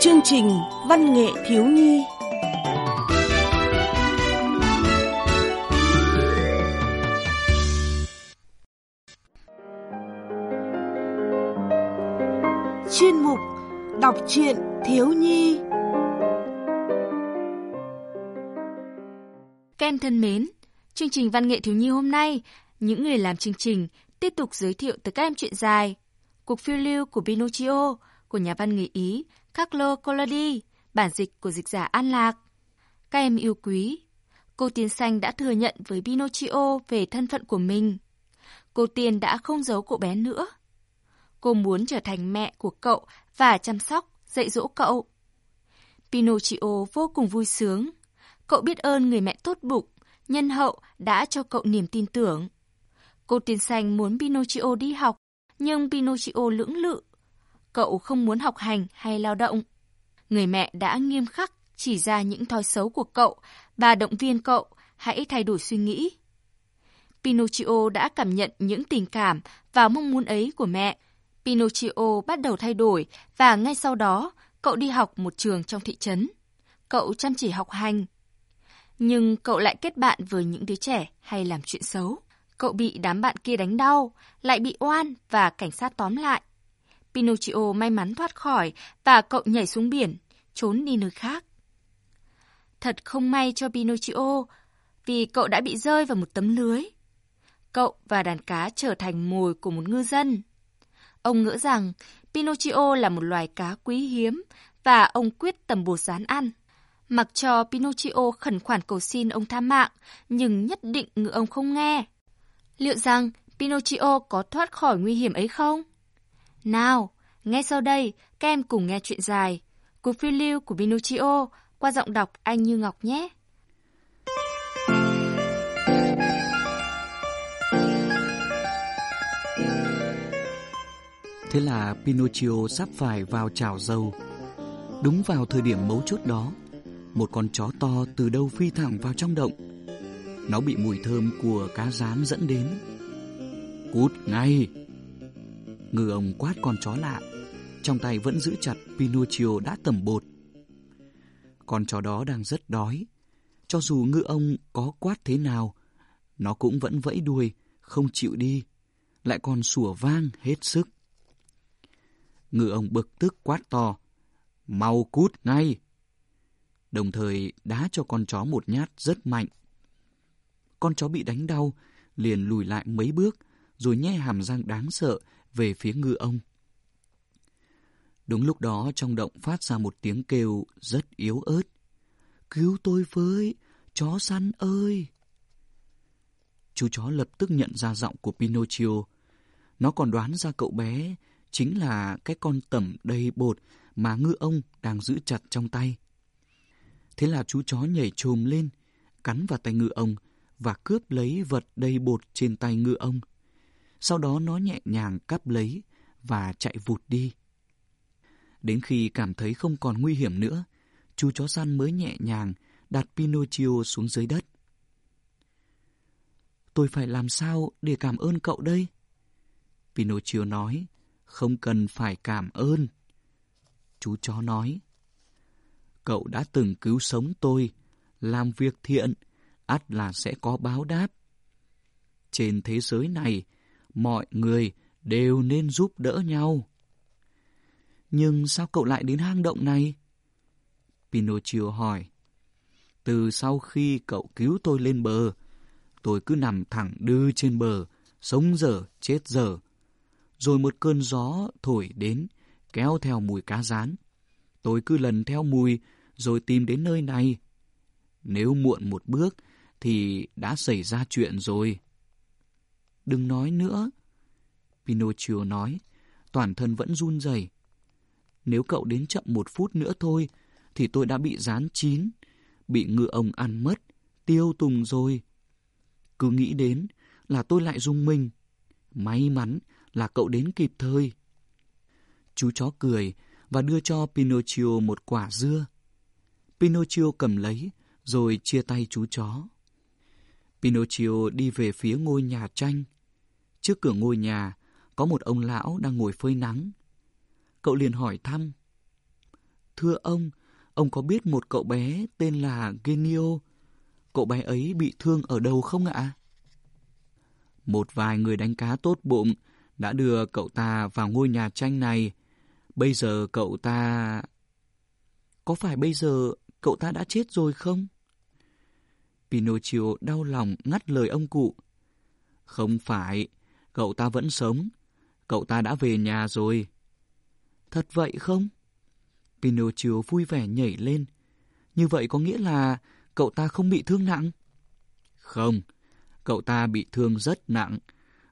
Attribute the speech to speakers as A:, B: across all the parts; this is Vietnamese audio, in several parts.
A: Chương trình Văn nghệ thiếu nhi. Chuyên mục Đọc truyện thiếu nhi.
B: Các em thân mến, chương trình Văn nghệ thiếu nhi hôm nay, những người làm chương trình tiếp tục giới thiệu tới các em chuyện dài. Cuộc phiêu lưu của Pinocchio của nhà văn người Ý Carlo Collodi, bản dịch của dịch giả An Lạc. Các em yêu quý, cô Tiên Xanh đã thừa nhận với Pinocchio về thân phận của mình. Cô Tiên đã không giấu cậu bé nữa. Cô muốn trở thành mẹ của cậu và chăm sóc, dạy dỗ cậu. Pinocchio vô cùng vui sướng. Cậu biết ơn người mẹ tốt bụng, nhân hậu đã cho cậu niềm tin tưởng. Cô Tiên Xanh muốn Pinocchio đi học, nhưng Pinocchio lưỡng lự. Cậu không muốn học hành hay lao động. Người mẹ đã nghiêm khắc chỉ ra những thói xấu của cậu và động viên cậu hãy thay đổi suy nghĩ. Pinocchio đã cảm nhận những tình cảm và mong muốn ấy của mẹ. Pinocchio bắt đầu thay đổi và ngay sau đó cậu đi học một trường trong thị trấn. Cậu chăm chỉ học hành. Nhưng cậu lại kết bạn với những đứa trẻ hay làm chuyện xấu. Cậu bị đám bạn kia đánh đau, lại bị oan và cảnh sát tóm lại. Pinocchio may mắn thoát khỏi và cậu nhảy xuống biển, trốn đi nơi khác. Thật không may cho Pinocchio vì cậu đã bị rơi vào một tấm lưới. Cậu và đàn cá trở thành mồi của một ngư dân. Ông ngỡ rằng Pinocchio là một loài cá quý hiếm và ông quyết tầm bột rán ăn. Mặc cho Pinocchio khẩn khoản cầu xin ông tha mạng, nhưng nhất định ngựa ông không nghe. Liệu rằng Pinocchio có thoát khỏi nguy hiểm ấy không? Nào, ngay sau đây, các em cùng nghe chuyện dài. Cuộc phiêu lưu của Pinocchio qua giọng đọc Anh Như Ngọc nhé.
C: Thế là Pinocchio sắp phải vào chảo dầu. Đúng vào thời điểm mấu chốt đó, một con chó to từ đâu phi thẳng vào trong động. Nó bị mùi thơm của cá rán dẫn đến. Cút ngay! Ngư ông quát con chó lạ, trong tay vẫn giữ chặt Pinocchio đã tẩm bột. Con chó đó đang rất đói. Cho dù ngư ông có quát thế nào, nó cũng vẫn vẫy đuôi, không chịu đi, lại còn sủa vang hết sức. Ngư ông bực tức quát to, mau cút ngay! Đồng thời đá cho con chó một nhát rất mạnh. Con chó bị đánh đau, liền lùi lại mấy bước, rồi nhe hàm răng đáng sợ về phía ngư ông. Đúng lúc đó trong động phát ra một tiếng kêu rất yếu ớt. Cứu tôi với, chó săn ơi! Chú chó lập tức nhận ra giọng của Pinocchio. Nó còn đoán ra cậu bé chính là cái con tẩm đầy bột mà ngư ông đang giữ chặt trong tay. Thế là chú chó nhảy trồm lên, cắn vào tay ngư ông và cướp lấy vật đầy bột trên tay ngư ông. Sau đó nó nhẹ nhàng cắp lấy và chạy vụt đi. Đến khi cảm thấy không còn nguy hiểm nữa, chú chó săn mới nhẹ nhàng đặt Pinocchio xuống dưới đất. Tôi phải làm sao để cảm ơn cậu đây? Pinocchio nói, không cần phải cảm ơn. Chú chó nói, cậu đã từng cứu sống tôi, làm việc thiện, ắt là sẽ có báo đáp. Trên thế giới này, mọi người đều nên giúp đỡ nhau. Nhưng sao cậu lại đến hang động này? Pinocchio hỏi. Từ sau khi cậu cứu tôi lên bờ, tôi cứ nằm thẳng đư trên bờ, sống dở, chết dở. Rồi một cơn gió thổi đến, kéo theo mùi cá rán. Tôi cứ lần theo mùi, rồi tìm đến nơi này. Nếu muộn một bước, thì đã xảy ra chuyện rồi. Đừng nói nữa. Pinocchio nói, toàn thân vẫn run rẩy. Nếu cậu đến chậm một phút nữa thôi, thì tôi đã bị rán chín, bị ngựa ông ăn mất, tiêu tùng rồi. Cứ nghĩ đến là tôi lại rung mình. May mắn là cậu đến kịp thời. Chú chó cười và đưa cho Pinocchio một quả dưa. Pinocchio cầm lấy rồi chia tay chú chó. Pinocchio đi về phía ngôi nhà tranh. Trước cửa ngôi nhà có một ông lão đang ngồi phơi nắng. Cậu liền hỏi thăm. Thưa ông, ông có biết một cậu bé tên là Genio? Cậu bé ấy bị thương ở đâu không ạ? Một vài người đánh cá tốt bụng đã đưa cậu ta vào ngôi nhà tranh này. Bây giờ cậu ta... Có phải bây giờ cậu ta đã chết rồi không? Pinocchio đau lòng ngắt lời ông cụ. Không phải, cậu ta vẫn sống. Cậu ta đã về nhà rồi. Thật vậy không? Pinocchio vui vẻ nhảy lên. Như vậy có nghĩa là cậu ta không bị thương nặng? Không, cậu ta bị thương rất nặng,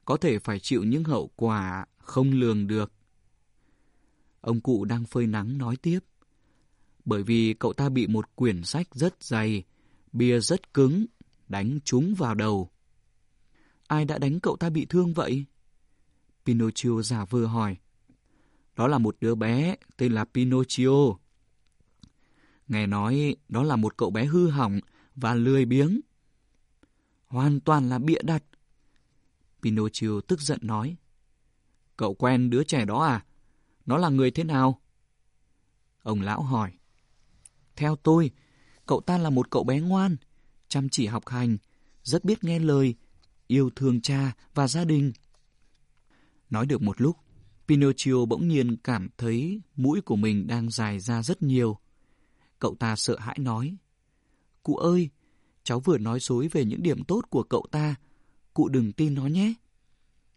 C: có thể phải chịu những hậu quả không lường được. Ông cụ đang phơi nắng nói tiếp. Bởi vì cậu ta bị một quyển sách rất dày, bia rất cứng, đánh trúng vào đầu. Ai đã đánh cậu ta bị thương vậy? Pinocchio giả vờ hỏi. Đó là một đứa bé tên là Pinocchio. Nghe nói đó là một cậu bé hư hỏng và lười biếng. Hoàn toàn là bịa đặt. Pinocchio tức giận nói. Cậu quen đứa trẻ đó à? Nó là người thế nào? Ông lão hỏi. Theo tôi, cậu ta là một cậu bé ngoan, chăm chỉ học hành, rất biết nghe lời, yêu thương cha và gia đình. Nói được một lúc, Pinocchio bỗng nhiên cảm thấy mũi của mình đang dài ra rất nhiều. Cậu ta sợ hãi nói, Cụ ơi, cháu vừa nói dối về những điểm tốt của cậu ta, cụ đừng tin nó nhé.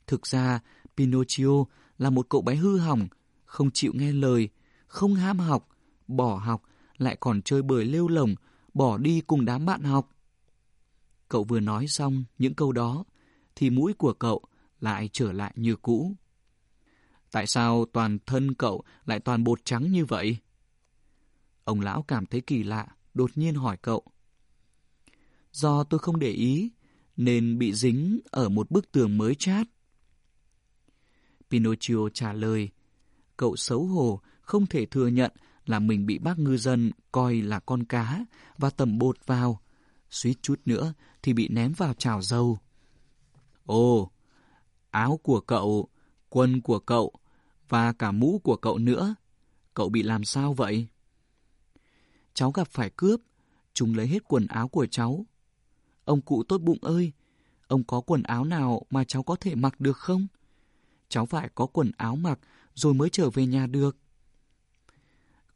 C: Thực ra, Pinocchio là một cậu bé hư hỏng, không chịu nghe lời, không ham học, bỏ học, lại còn chơi bời lêu lồng, bỏ đi cùng đám bạn học. Cậu vừa nói xong những câu đó, thì mũi của cậu lại trở lại như cũ. Tại sao toàn thân cậu lại toàn bột trắng như vậy? Ông lão cảm thấy kỳ lạ, đột nhiên hỏi cậu. Do tôi không để ý, nên bị dính ở một bức tường mới chát. Pinocchio trả lời, cậu xấu hổ, không thể thừa nhận là mình bị bác ngư dân coi là con cá và tẩm bột vào. Suýt chút nữa thì bị ném vào chảo dâu. Ồ, áo của cậu, quần của cậu và cả mũ của cậu nữa. Cậu bị làm sao vậy? Cháu gặp phải cướp, chúng lấy hết quần áo của cháu. Ông cụ tốt bụng ơi, ông có quần áo nào mà cháu có thể mặc được không? Cháu phải có quần áo mặc rồi mới trở về nhà được.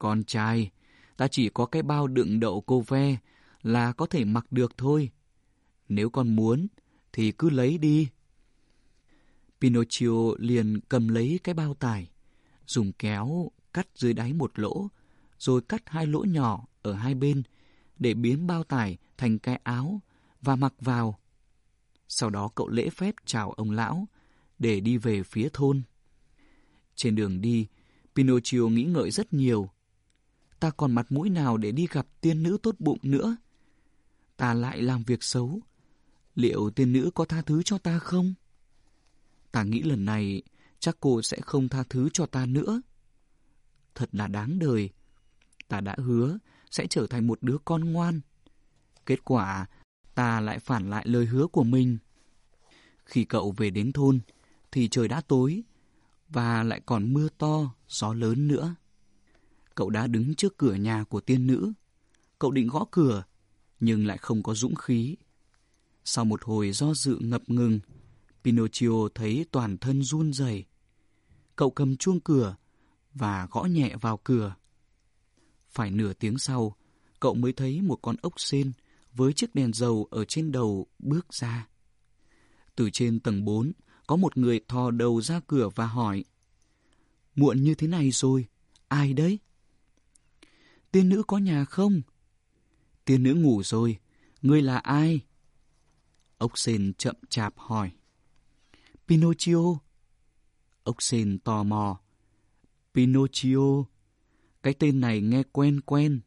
C: Con trai, ta chỉ có cái bao đựng đậu cô ve là có thể mặc được thôi. Nếu con muốn, thì cứ lấy đi. Pinocchio liền cầm lấy cái bao tải, dùng kéo cắt dưới đáy một lỗ, rồi cắt hai lỗ nhỏ ở hai bên để biến bao tải thành cái áo và mặc vào. Sau đó cậu lễ phép chào ông lão để đi về phía thôn. Trên đường đi, Pinocchio nghĩ ngợi rất nhiều. Ta còn mặt mũi nào để đi gặp tiên nữ tốt bụng nữa? Ta lại làm việc xấu. Liệu tiên nữ có tha thứ cho ta không? Ta nghĩ lần này chắc cô sẽ không tha thứ cho ta nữa. Thật là đáng đời. Ta đã hứa sẽ trở thành một đứa con ngoan. Kết quả, ta lại phản lại lời hứa của mình. Khi cậu về đến thôn, thì trời đã tối, và lại còn mưa to, gió lớn nữa. Cậu đã đứng trước cửa nhà của tiên nữ. Cậu định gõ cửa, nhưng lại không có dũng khí. Sau một hồi do dự ngập ngừng, Pinocchio thấy toàn thân run rẩy. Cậu cầm chuông cửa và gõ nhẹ vào cửa. Phải nửa tiếng sau, cậu mới thấy một con ốc sên với chiếc đèn dầu ở trên đầu bước ra. Từ trên tầng 4, có một người thò đầu ra cửa và hỏi. Muộn như thế này rồi, ai đấy? Tiên nữ có nhà không? Tiên nữ ngủ rồi, ngươi là ai? Ốc sên chậm chạp hỏi. Pinocchio. Ốc sên tò mò. Pinocchio. Cái tên này nghe quen quen.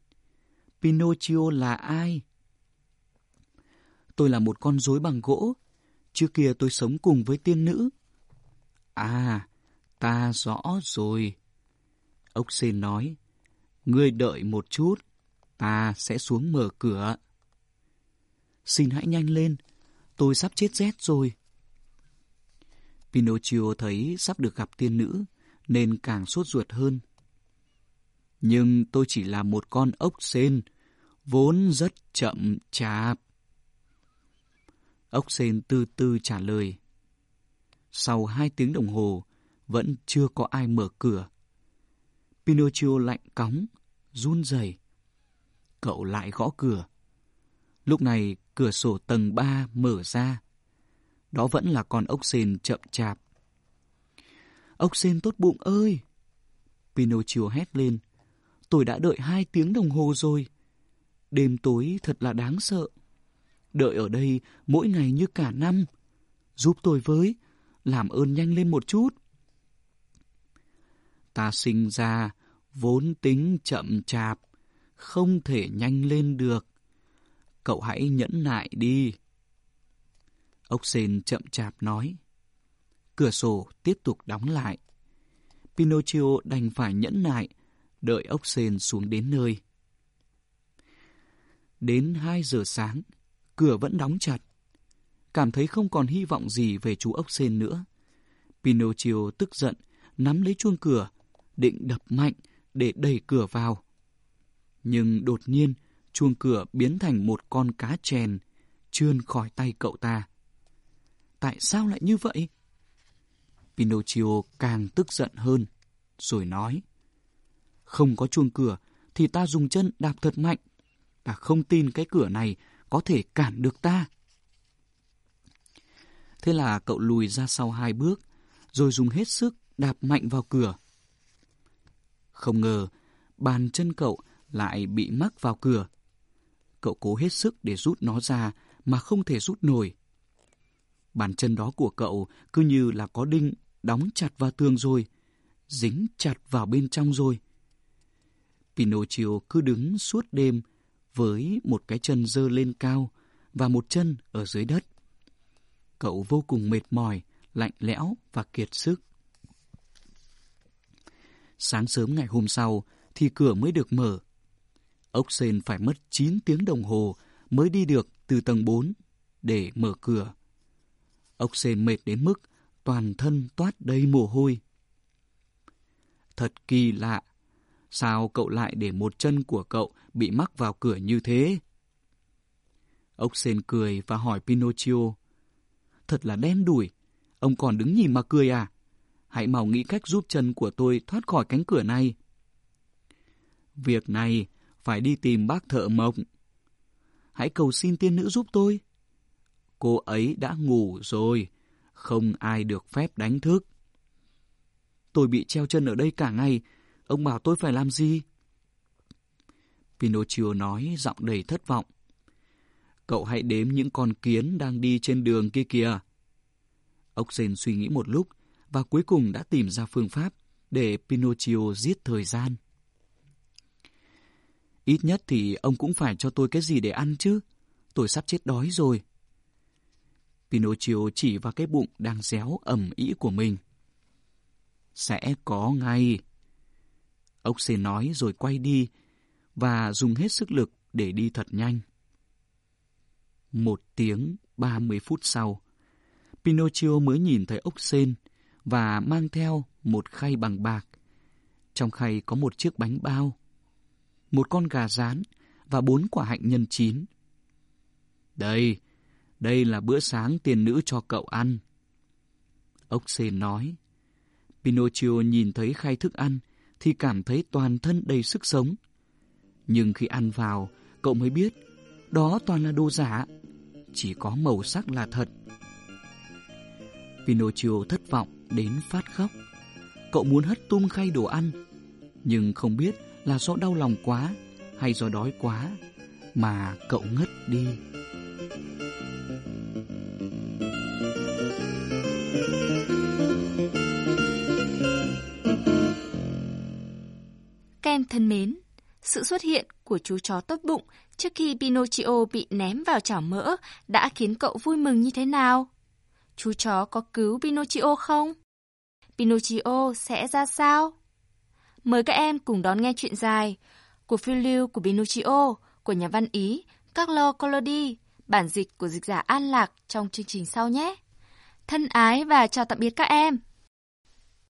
C: Pinocchio là ai? Tôi là một con rối bằng gỗ. Trước kia tôi sống cùng với tiên nữ. À, ta rõ rồi. Ốc sên nói. Ngươi đợi một chút. Ta sẽ xuống mở cửa. Xin hãy nhanh lên. Tôi sắp chết rét rồi. Pinocchio thấy sắp được gặp tiên nữ, nên càng sốt ruột hơn. Nhưng tôi chỉ là một con ốc sên, vốn rất chậm chạp. Ốc sên từ từ trả lời. Sau hai tiếng đồng hồ, vẫn chưa có ai mở cửa. Pinocchio lạnh cóng, run rẩy. Cậu lại gõ cửa. Lúc này, cửa sổ tầng 3 mở ra. Đó vẫn là con ốc sên chậm chạp. Ốc sên tốt bụng ơi! Pinocchio hét lên. Tôi đã đợi hai tiếng đồng hồ rồi. Đêm tối thật là đáng sợ. Đợi ở đây mỗi ngày như cả năm. Giúp tôi với, làm ơn nhanh lên một chút. Ta sinh ra vốn tính chậm chạp, không thể nhanh lên được. Cậu hãy nhẫn nại đi. Ốc sên chậm chạp nói. Cửa sổ tiếp tục đóng lại. Pinocchio đành phải nhẫn nại, đợi ốc sên xuống đến nơi. Đến 2 giờ sáng, cửa vẫn đóng chặt. Cảm thấy không còn hy vọng gì về chú ốc sên nữa. Pinocchio tức giận, nắm lấy chuông cửa, định đập mạnh để đẩy cửa vào. Nhưng đột nhiên, chuông cửa biến thành một con cá chèn, trươn khỏi tay cậu ta. Tại sao lại như vậy? Pinocchio càng tức giận hơn, rồi nói. Không có chuông cửa, thì ta dùng chân đạp thật mạnh. Ta không tin cái cửa này có thể cản được ta. Thế là cậu lùi ra sau hai bước, rồi dùng hết sức đạp mạnh vào cửa. Không ngờ, bàn chân cậu lại bị mắc vào cửa. Cậu cố hết sức để rút nó ra mà không thể rút nổi. Bàn chân đó của cậu cứ như là có đinh đóng chặt vào tường rồi, dính chặt vào bên trong rồi. Pinocchio cứ đứng suốt đêm với một cái chân dơ lên cao và một chân ở dưới đất. Cậu vô cùng mệt mỏi, lạnh lẽo và kiệt sức. Sáng sớm ngày hôm sau thì cửa mới được mở. Ốc sên phải mất 9 tiếng đồng hồ mới đi được từ tầng 4 để mở cửa. Ốc sên mệt đến mức toàn thân toát đầy mồ hôi. Thật kỳ lạ, sao cậu lại để một chân của cậu bị mắc vào cửa như thế? Ốc sên cười và hỏi Pinocchio. Thật là đen đủi, ông còn đứng nhìn mà cười à? Hãy mau nghĩ cách giúp chân của tôi thoát khỏi cánh cửa này. Việc này phải đi tìm bác thợ mộc. Hãy cầu xin tiên nữ giúp tôi. Cô ấy đã ngủ rồi, không ai được phép đánh thức. Tôi bị treo chân ở đây cả ngày, ông bảo tôi phải làm gì? Pinocchio nói giọng đầy thất vọng. Cậu hãy đếm những con kiến đang đi trên đường kia kìa. Ốc sên suy nghĩ một lúc và cuối cùng đã tìm ra phương pháp để Pinocchio giết thời gian. Ít nhất thì ông cũng phải cho tôi cái gì để ăn chứ. Tôi sắp chết đói rồi. Pinocchio chỉ vào cái bụng đang réo ẩm ý của mình. Sẽ có ngay. Ốc xê nói rồi quay đi và dùng hết sức lực để đi thật nhanh. Một tiếng ba mươi phút sau, Pinocchio mới nhìn thấy ốc sên và mang theo một khay bằng bạc. Trong khay có một chiếc bánh bao, một con gà rán và bốn quả hạnh nhân chín. Đây, đây là bữa sáng tiền nữ cho cậu ăn. Ốc sên nói. Pinocchio nhìn thấy khay thức ăn thì cảm thấy toàn thân đầy sức sống. Nhưng khi ăn vào, cậu mới biết đó toàn là đồ giả, chỉ có màu sắc là thật. Pinocchio thất vọng đến phát khóc. Cậu muốn hất tung khay đồ ăn, nhưng không biết là do đau lòng quá hay do đói quá mà cậu ngất đi.
B: Các em thân mến, sự xuất hiện của chú chó tốt bụng trước khi Pinocchio bị ném vào chảo mỡ đã khiến cậu vui mừng như thế nào? Chú chó có cứu Pinocchio không? Pinocchio sẽ ra sao? Mời các em cùng đón nghe chuyện dài của phiêu lưu của Pinocchio của nhà văn Ý Carlo Collodi, bản dịch của dịch giả An Lạc trong chương trình sau nhé. Thân ái và chào tạm biệt các em.